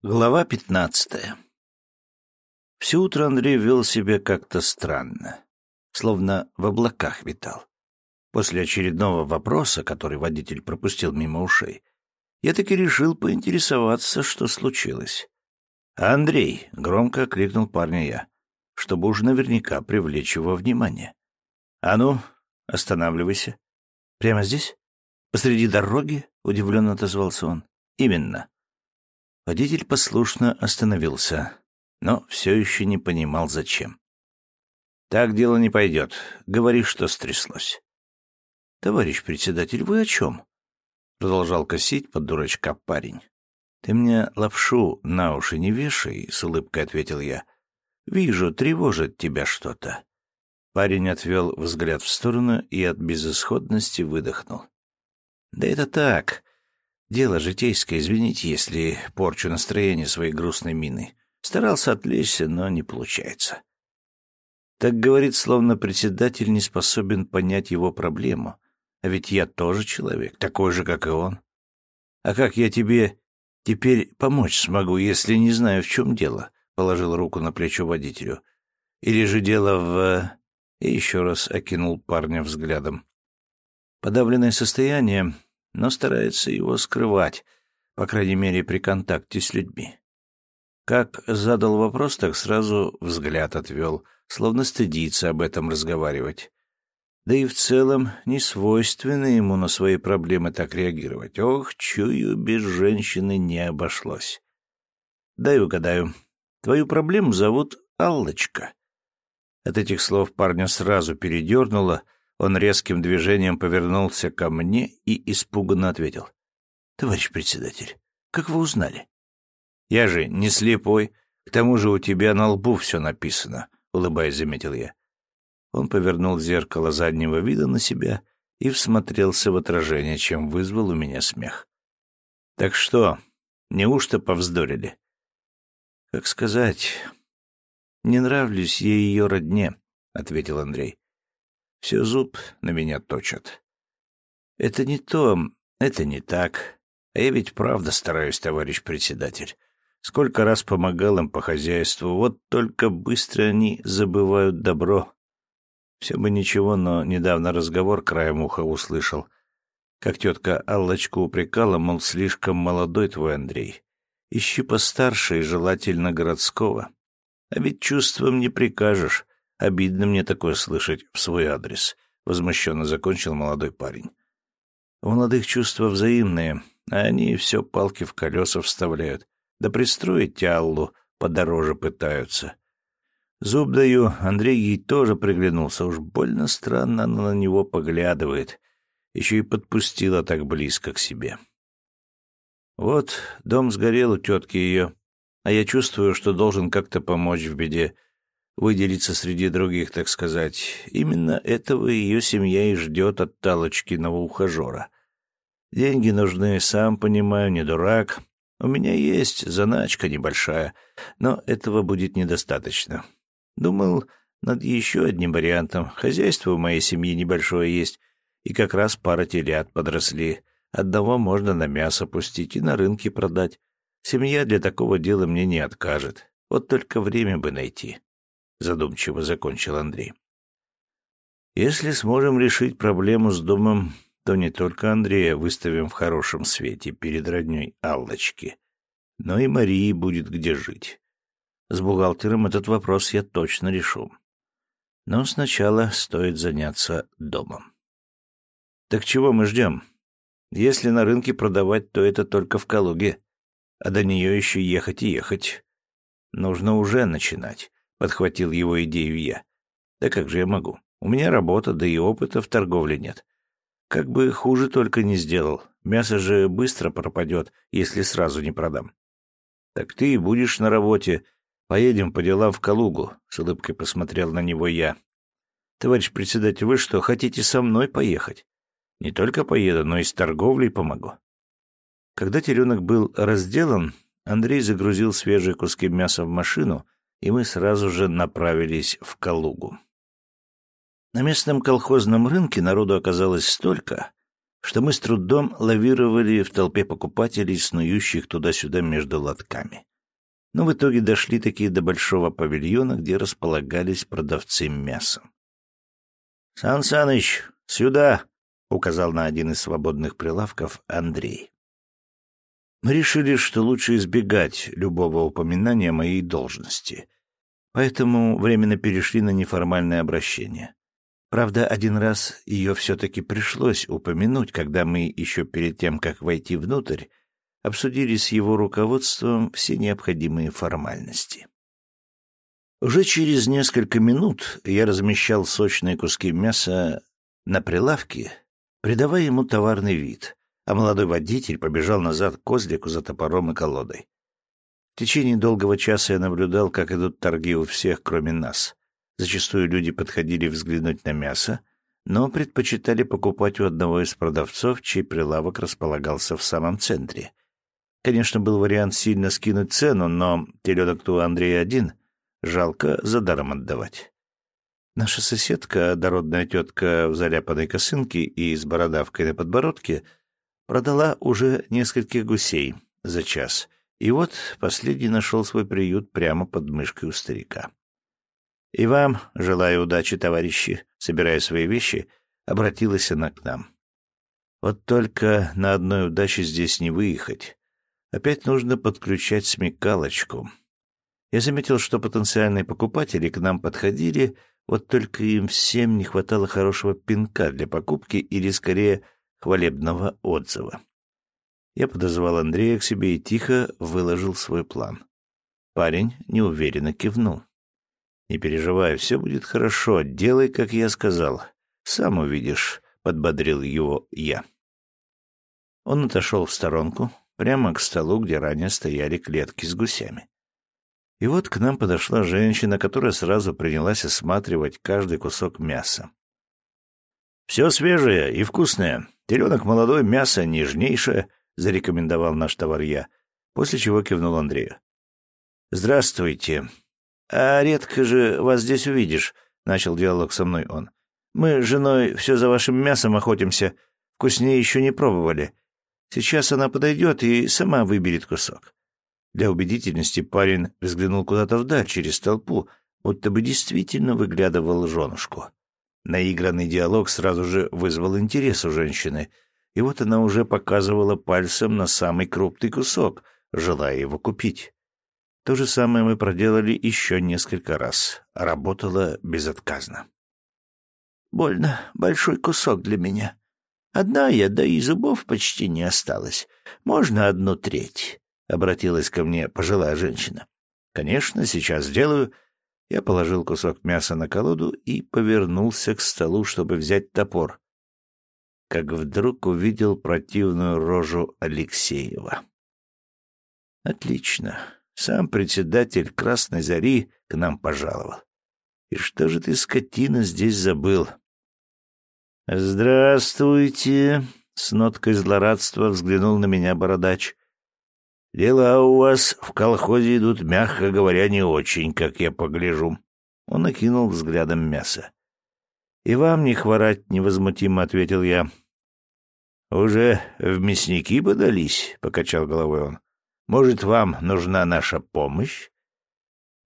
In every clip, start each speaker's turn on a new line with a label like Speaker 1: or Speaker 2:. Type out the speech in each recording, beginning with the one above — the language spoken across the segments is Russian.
Speaker 1: Глава пятнадцатая Все утро Андрей вел себя как-то странно, словно в облаках витал. После очередного вопроса, который водитель пропустил мимо ушей, я таки решил поинтересоваться, что случилось. «Андрей!» — громко окликнул парня я, чтобы уж наверняка привлечь его внимание. «А ну, останавливайся». «Прямо здесь? Посреди дороги?» — удивленно отозвался он. «Именно». Водитель послушно остановился, но все еще не понимал, зачем. «Так дело не пойдет. Говори, что стряслось». «Товарищ председатель, вы о чем?» Продолжал косить под дурачка парень. «Ты мне лапшу на уши не вешай», — с улыбкой ответил я. «Вижу, тревожит тебя что-то». Парень отвел взгляд в сторону и от безысходности выдохнул. «Да это так. Дело житейское, извините, если порчу настроение своей грустной мины. Старался отвлечься, но не получается. Так говорит, словно председатель не способен понять его проблему. А ведь я тоже человек, такой же, как и он. А как я тебе теперь помочь смогу, если не знаю, в чем дело? Положил руку на плечо водителю. Или же дело в... И еще раз окинул парня взглядом. Подавленное состояние но старается его скрывать, по крайней мере, при контакте с людьми. Как задал вопрос, так сразу взгляд отвел, словно стыдится об этом разговаривать. Да и в целом не свойственно ему на свои проблемы так реагировать. Ох, чую, без женщины не обошлось. Дай угадаю. Твою проблему зовут Аллочка. От этих слов парня сразу передернуло — он резким движением повернулся ко мне и испуганно ответил. — Товарищ председатель, как вы узнали? — Я же не слепой. К тому же у тебя на лбу все написано, — улыбаясь, заметил я. Он повернул зеркало заднего вида на себя и всмотрелся в отражение, чем вызвал у меня смех. — Так что, неужто повздорили? — Как сказать... «Не нравлюсь я ее родне», — ответил Андрей. Все зуб на меня точат. Это не то, это не так. А я ведь правда стараюсь, товарищ председатель. Сколько раз помогал им по хозяйству, вот только быстро они забывают добро. Все бы ничего, но недавно разговор краем уха услышал. Как тетка Аллочку упрекала, мол, слишком молодой твой Андрей. Ищи постарше и желательно городского. А ведь чувством не прикажешь. Обидно мне такое слышать в свой адрес, — возмущенно закончил молодой парень. У молодых чувства взаимные, а они все палки в колеса вставляют. Да пристроить Аллу подороже пытаются. Зуб даю, Андрей ей тоже приглянулся. Уж больно странно она на него поглядывает. Еще и подпустила так близко к себе. Вот дом сгорел у тетки ее, а я чувствую, что должен как-то помочь в беде выделиться среди других, так сказать. Именно этого ее семья и ждет от Талочкиного ухажера. Деньги нужны, сам понимаю, не дурак. У меня есть заначка небольшая, но этого будет недостаточно. Думал над еще одним вариантом. Хозяйство у моей семьи небольшое есть, и как раз пара телят подросли. Одного можно на мясо пустить и на рынке продать. Семья для такого дела мне не откажет. Вот только время бы найти. — задумчиво закончил Андрей. «Если сможем решить проблему с домом, то не только Андрея выставим в хорошем свете перед родней Аллочки, но и Марии будет где жить. С бухгалтером этот вопрос я точно решу. Но сначала стоит заняться домом». «Так чего мы ждем? Если на рынке продавать, то это только в Калуге, а до нее еще ехать и ехать. Нужно уже начинать». — подхватил его идею я. «Да как же я могу? У меня работа, да и опыта в торговле нет. Как бы хуже только не сделал. Мясо же быстро пропадет, если сразу не продам». «Так ты и будешь на работе. Поедем по делам в Калугу», — с улыбкой посмотрел на него я. «Товарищ председатель, вы что, хотите со мной поехать? Не только поеду, но и с торговлей помогу». Когда теленок был разделан, Андрей загрузил свежие куски мяса в машину — и мы сразу же направились в Калугу. На местном колхозном рынке народу оказалось столько, что мы с трудом лавировали в толпе покупателей, снующих туда-сюда между лотками. но в итоге дошли такие до большого павильона, где располагались продавцы мяса. «Сан Саныч, сюда!» — указал на один из свободных прилавков Андрей. Мы решили, что лучше избегать любого упоминания моей должности, поэтому временно перешли на неформальное обращение. Правда, один раз ее все-таки пришлось упомянуть, когда мы еще перед тем, как войти внутрь, обсудили с его руководством все необходимые формальности. Уже через несколько минут я размещал сочные куски мяса на прилавке, придавая ему товарный вид, а молодой водитель побежал назад к козлику за топором и колодой. В течение долгого часа я наблюдал, как идут торги у всех, кроме нас. Зачастую люди подходили взглянуть на мясо, но предпочитали покупать у одного из продавцов, чей прилавок располагался в самом центре. Конечно, был вариант сильно скинуть цену, но теленок-то у Андрея один, жалко за даром отдавать. Наша соседка, дородная тетка в заляпанной косынке и с бородавкой на подбородке, продала уже нескольких гусей за час, и вот последний нашел свой приют прямо под мышкой у старика. И вам желаю удачи, товарищи, собирая свои вещи, обратилась она к нам. Вот только на одной удаче здесь не выехать. Опять нужно подключать смекалочку. Я заметил, что потенциальные покупатели к нам подходили, вот только им всем не хватало хорошего пинка для покупки или, скорее, хвалебного отзыва. Я подозвал Андрея к себе и тихо выложил свой план. Парень неуверенно кивнул. «Не переживай, все будет хорошо. Делай, как я сказал. Сам увидишь», — подбодрил его я. Он отошел в сторонку, прямо к столу, где ранее стояли клетки с гусями. И вот к нам подошла женщина, которая сразу принялась осматривать каждый кусок мяса. «Все свежее и вкусное. Теленок молодой, мясо нежнейшее», — зарекомендовал наш товар я, после чего кивнул Андрею. «Здравствуйте. «А редко же вас здесь увидишь», — начал диалог со мной он. «Мы с женой все за вашим мясом охотимся. Вкуснее еще не пробовали. Сейчас она подойдет и сама выберет кусок». Для убедительности парень взглянул куда-то вдаль, через толпу, будто бы действительно выглядывал женушку. Наигранный диалог сразу же вызвал интерес у женщины, и вот она уже показывала пальцем на самый крупный кусок, желая его купить. То же самое мы проделали еще несколько раз. Работало безотказно. «Больно большой кусок для меня. Одна я, да и зубов почти не осталось. Можно одну треть?» — обратилась ко мне пожилая женщина. «Конечно, сейчас сделаю». Я положил кусок мяса на колоду и повернулся к столу, чтобы взять топор. Как вдруг увидел противную рожу Алексеева. «Отлично. Сам председатель Красной Зари к нам пожаловал. И что же ты, скотина, здесь забыл? «Здравствуйте!» — с ноткой злорадства взглянул на меня бородач. «Дела у вас в колхозе идут, мягко говоря, не очень, как я погляжу». Он окинул взглядом мясо. «И вам не хворать невозмутимо», — ответил я. «Уже в мясники подались?» — покачал головой он. Может, вам нужна наша помощь?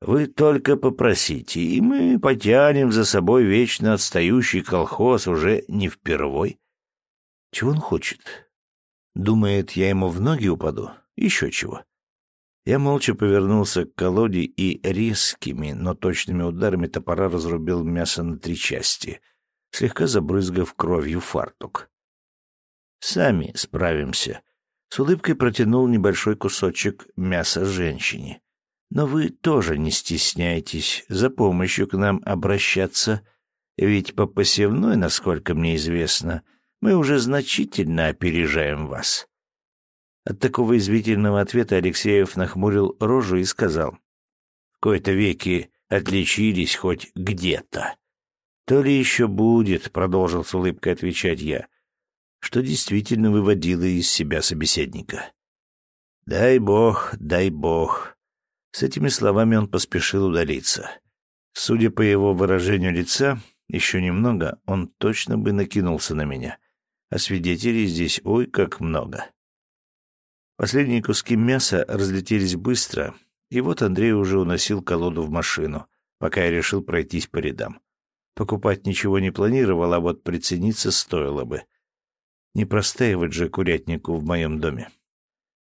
Speaker 1: Вы только попросите, и мы потянем за собой вечно отстающий колхоз уже не впервой. Чего он хочет? Думает, я ему в ноги упаду? Еще чего? Я молча повернулся к колоде и резкими, но точными ударами топора разрубил мясо на три части, слегка забрызгав кровью фартук. «Сами справимся», с улыбкой протянул небольшой кусочек мяса женщине. «Но вы тоже не стесняйтесь за помощью к нам обращаться, ведь по посевной, насколько мне известно, мы уже значительно опережаем вас». От такого извительного ответа Алексеев нахмурил рожу и сказал, «В кои-то веки отличились хоть где-то». «То ли еще будет», — продолжил с улыбкой отвечать я что действительно выводило из себя собеседника. «Дай бог, дай бог!» С этими словами он поспешил удалиться. Судя по его выражению лица, еще немного он точно бы накинулся на меня, а свидетелей здесь ой как много. Последние куски мяса разлетелись быстро, и вот Андрей уже уносил колоду в машину, пока я решил пройтись по рядам. Покупать ничего не планировал, а вот прицениться стоило бы. Не простаивать же курятнику в моем доме.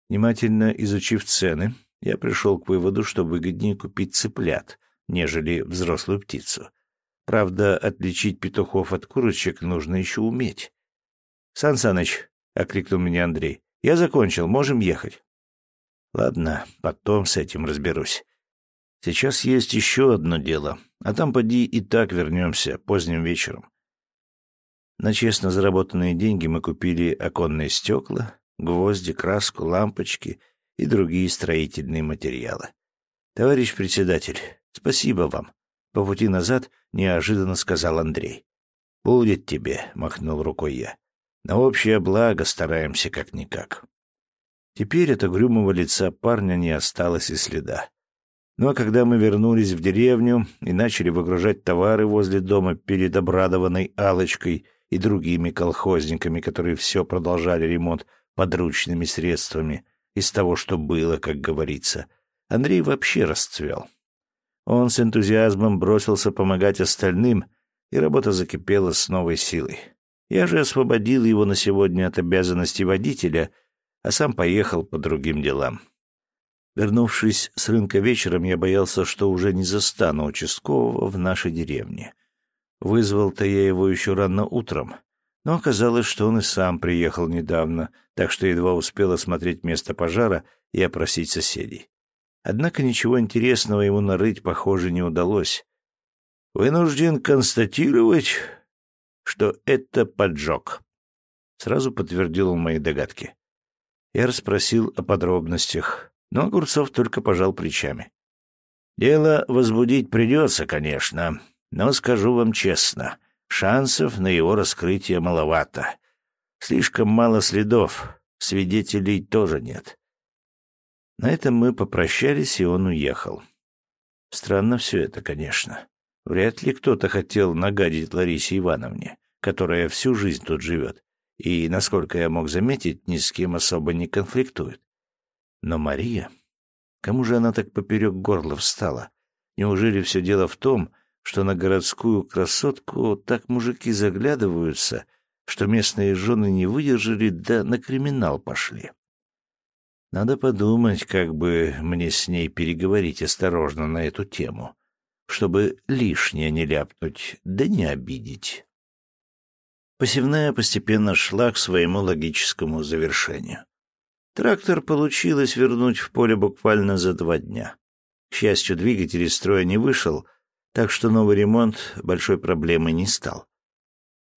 Speaker 1: Внимательно изучив цены, я пришел к выводу, что выгоднее купить цыплят, нежели взрослую птицу. Правда, отличить петухов от курочек нужно еще уметь. — Сан Саныч, — окликнул меня Андрей, — я закончил, можем ехать. — Ладно, потом с этим разберусь. Сейчас есть еще одно дело, а там поди и так вернемся поздним вечером. На честно заработанные деньги мы купили оконные стекла, гвозди, краску, лампочки и другие строительные материалы. Товарищ председатель, спасибо вам. По пути назад неожиданно сказал Андрей. «Будет тебе», — махнул рукой я. «На общее благо стараемся как-никак». Теперь от угрюмого лица парня не осталось и следа. Ну а когда мы вернулись в деревню и начали выгружать товары возле дома перед обрадованной алочкой и другими колхозниками, которые все продолжали ремонт подручными средствами из того, что было, как говорится, Андрей вообще расцвел. Он с энтузиазмом бросился помогать остальным, и работа закипела с новой силой. Я же освободил его на сегодня от обязанностей водителя, а сам поехал по другим делам. Вернувшись с рынка вечером, я боялся, что уже не застану участкового в нашей деревне. Вызвал-то я его еще рано утром, но оказалось, что он и сам приехал недавно, так что едва успел осмотреть место пожара и опросить соседей. Однако ничего интересного ему нарыть, похоже, не удалось. «Вынужден констатировать, что это поджог», — сразу подтвердил он мои догадки. Я расспросил о подробностях. Но Огурцов только пожал плечами. «Дело возбудить придется, конечно, но скажу вам честно, шансов на его раскрытие маловато. Слишком мало следов, свидетелей тоже нет». На этом мы попрощались, и он уехал. Странно все это, конечно. Вряд ли кто-то хотел нагадить Ларисе Ивановне, которая всю жизнь тут живет, и, насколько я мог заметить, ни с кем особо не конфликтует. Но Мария... Кому же она так поперек горла встала? Неужели все дело в том, что на городскую красотку так мужики заглядываются, что местные жены не выдержали, да на криминал пошли? Надо подумать, как бы мне с ней переговорить осторожно на эту тему, чтобы лишнее не ляпнуть, да не обидеть. Посевная постепенно шла к своему логическому завершению. Трактор получилось вернуть в поле буквально за два дня. К счастью, двигатель из строя не вышел, так что новый ремонт большой проблемой не стал.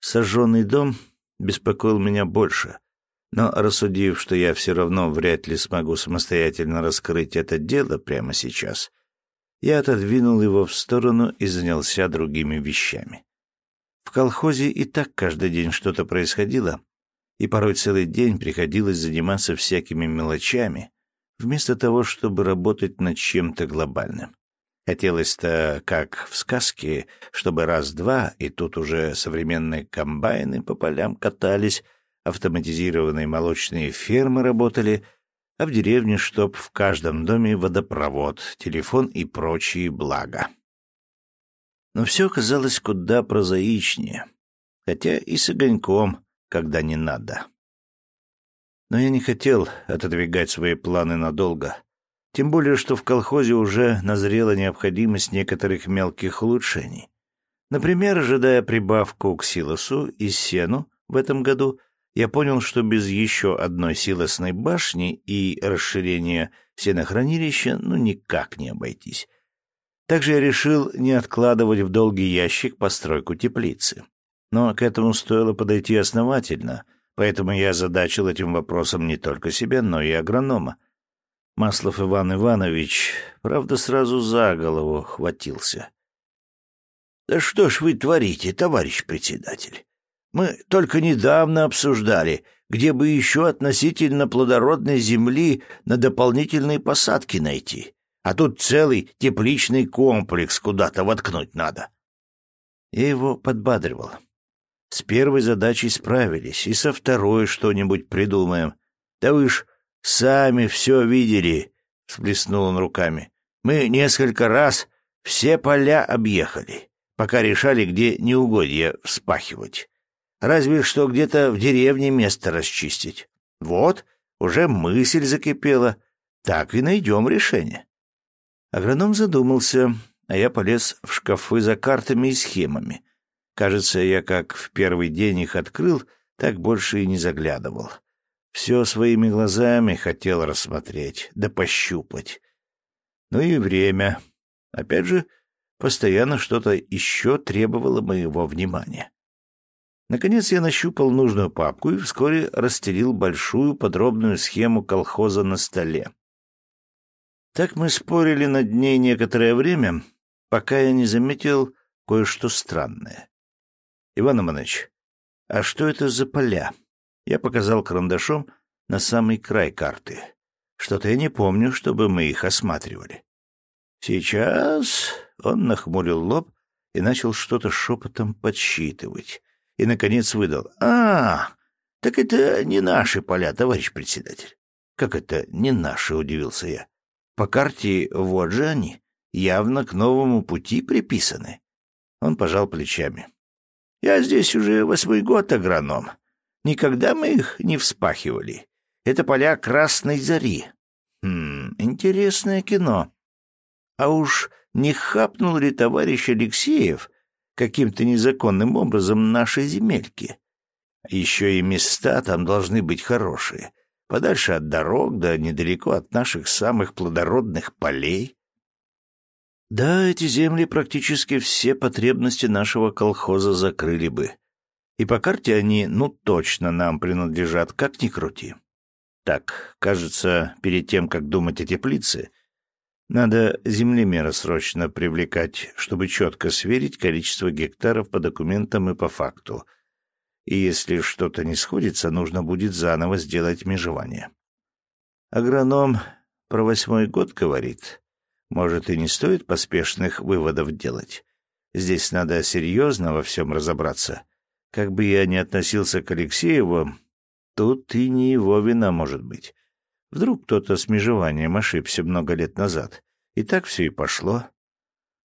Speaker 1: Сожженный дом беспокоил меня больше, но, рассудив, что я все равно вряд ли смогу самостоятельно раскрыть это дело прямо сейчас, я отодвинул его в сторону и занялся другими вещами. В колхозе и так каждый день что-то происходило, и порой целый день приходилось заниматься всякими мелочами, вместо того, чтобы работать над чем-то глобальным. Хотелось-то, как в сказке, чтобы раз-два, и тут уже современные комбайны по полям катались, автоматизированные молочные фермы работали, а в деревне чтоб в каждом доме водопровод, телефон и прочие блага. Но все казалось куда прозаичнее, хотя и с огоньком, когда не надо. Но я не хотел отодвигать свои планы надолго, тем более, что в колхозе уже назрела необходимость некоторых мелких улучшений. Например, ожидая прибавку к силосу и сену в этом году, я понял, что без еще одной силосной башни и расширения сенохранилища ну никак не обойтись. Также я решил не откладывать в долгий ящик постройку теплицы. Но к этому стоило подойти основательно, поэтому я задачил этим вопросом не только себя, но и агронома. Маслов Иван Иванович, правда, сразу за голову хватился. — Да что ж вы творите, товарищ председатель? Мы только недавно обсуждали, где бы еще относительно плодородной земли на дополнительные посадки найти. А тут целый тепличный комплекс куда-то воткнуть надо. Я его подбадривал. С первой задачей справились, и со второй что-нибудь придумаем. Да вы ж сами все видели, — всплеснул он руками. Мы несколько раз все поля объехали, пока решали, где неугодья вспахивать. Разве что где-то в деревне место расчистить. Вот, уже мысль закипела. Так и найдем решение. Агроном задумался, а я полез в шкафы за картами и схемами. Кажется, я как в первый день их открыл, так больше и не заглядывал. Все своими глазами хотел рассмотреть, да пощупать. Ну и время. Опять же, постоянно что-то еще требовало моего внимания. Наконец я нащупал нужную папку и вскоре расстелил большую подробную схему колхоза на столе. Так мы спорили над ней некоторое время, пока я не заметил кое-что странное. Иван Иванович, а что это за поля? Я показал карандашом на самый край карты. Что-то я не помню, чтобы мы их осматривали. Сейчас он нахмурил лоб и начал что-то шепотом подсчитывать и, наконец, выдал. «А, так это не наши поля, товарищ председатель». «Как это не наши?» — удивился я. «По карте вот же они, явно к новому пути приписаны». Он пожал плечами. «Я здесь уже восьмой год агроном. Никогда мы их не вспахивали. Это поля Красной Зари. Хм, интересное кино. А уж не хапнул ли товарищ Алексеев каким-то незаконным образом наши земельки. Еще и места там должны быть хорошие, подальше от дорог, да недалеко от наших самых плодородных полей. Да, эти земли практически все потребности нашего колхоза закрыли бы. И по карте они, ну, точно нам принадлежат, как ни крути. Так, кажется, перед тем, как думать о теплице, надо землемера срочно привлекать, чтобы четко сверить количество гектаров по документам и по факту. И если что-то не сходится, нужно будет заново сделать межевание. Агроном про восьмой год говорит. Может, и не стоит поспешных выводов делать. Здесь надо серьезно во всем разобраться. Как бы я ни относился к Алексееву, тут и не его вина может быть. Вдруг кто-то с межеванием ошибся много лет назад. И так все и пошло.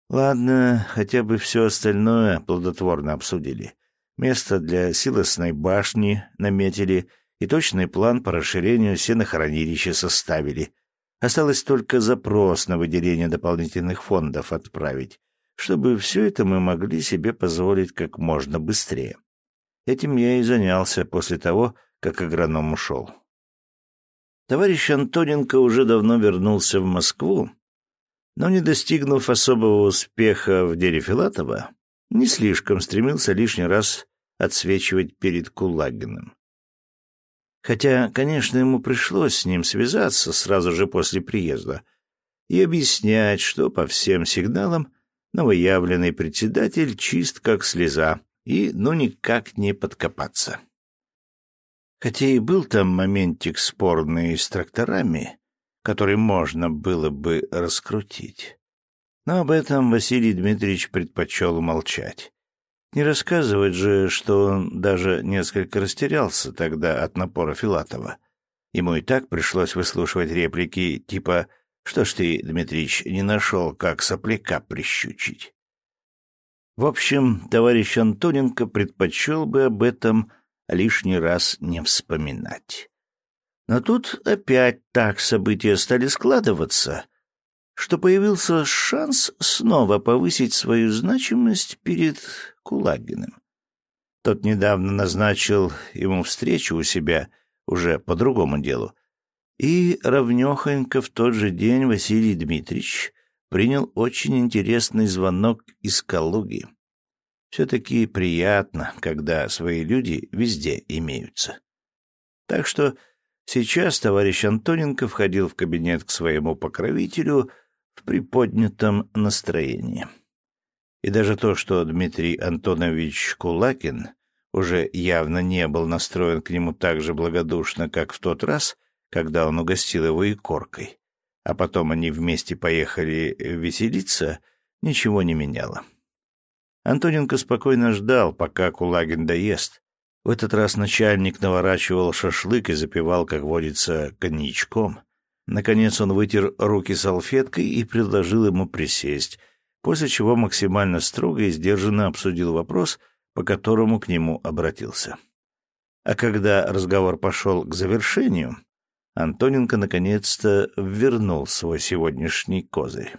Speaker 1: Ладно, хотя бы все остальное плодотворно обсудили. Место для силосной башни наметили и точный план по расширению сенохранилища составили. Осталось только запрос на выделение дополнительных фондов отправить, чтобы все это мы могли себе позволить как можно быстрее. Этим я и занялся после того, как агроном ушел. Товарищ Антоненко уже давно вернулся в Москву, но, не достигнув особого успеха в деле Филатова, не слишком стремился лишний раз отсвечивать перед Кулагиным. Хотя, конечно, ему пришлось с ним связаться сразу же после приезда и объяснять, что по всем сигналам новоявленный председатель чист как слеза и ну никак не подкопаться. Хотя и был там моментик спорный с тракторами, который можно было бы раскрутить. Но об этом Василий Дмитриевич предпочел умолчать. Не рассказывать же, что он даже несколько растерялся тогда от напора Филатова. Ему и так пришлось выслушивать реплики типа «Что ж ты, Дмитрич, не нашел, как сопляка прищучить?» В общем, товарищ Антоненко предпочел бы об этом лишний раз не вспоминать. Но тут опять так события стали складываться, что появился шанс снова повысить свою значимость перед Кулагиным. Тот недавно назначил ему встречу у себя уже по другому делу. И ровнёхонько в тот же день Василий Дмитриевич принял очень интересный звонок из Калуги. Все-таки приятно, когда свои люди везде имеются. Так что сейчас товарищ Антоненко входил в кабинет к своему покровителю в приподнятом настроении. И даже то, что Дмитрий Антонович Кулакин уже явно не был настроен к нему так же благодушно, как в тот раз, когда он угостил его икоркой, а потом они вместе поехали веселиться, ничего не меняло. Антоненко спокойно ждал, пока Кулагин доест. В этот раз начальник наворачивал шашлык и запивал, как водится, коньячком. Наконец он вытер руки салфеткой и предложил ему присесть, после чего максимально строго и сдержанно обсудил вопрос, по которому к нему обратился. А когда разговор пошел к завершению, Антоненко наконец-то вернул свой сегодняшний козырь.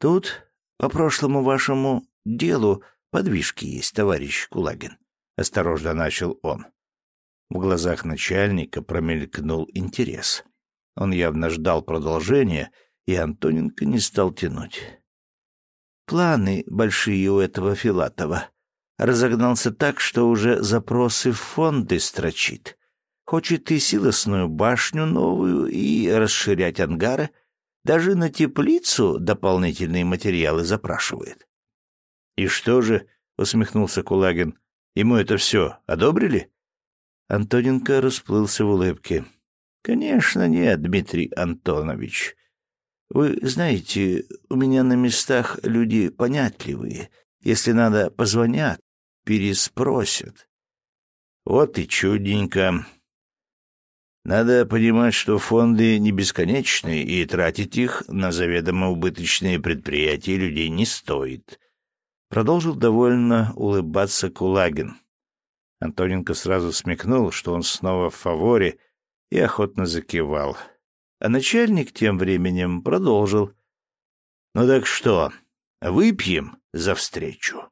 Speaker 1: «Тут, по прошлому вашему делу, подвижки есть, товарищ Кулагин», — осторожно начал он. В глазах начальника промелькнул интерес. Он явно ждал продолжения, и Антоненко не стал тянуть. «Планы большие у этого Филатова. Разогнался так, что уже запросы в фонды строчит. Хочет и силосную башню новую, и расширять ангары. Даже на теплицу дополнительные материалы запрашивает. — И что же, — усмехнулся Кулагин, — ему это все одобрили? Антоненко расплылся в улыбке. — Конечно, нет, Дмитрий Антонович. Вы знаете, у меня на местах люди понятливые. Если надо, позвонят, переспросят. Вот и чудненько. Надо понимать, что фонды не бесконечны, и тратить их на заведомо убыточные предприятия людей не стоит. Продолжил довольно улыбаться Кулагин. Антоненко сразу смекнул, что он снова в фаворе, и охотно закивал. А начальник тем временем продолжил. «Ну так что, выпьем за встречу?»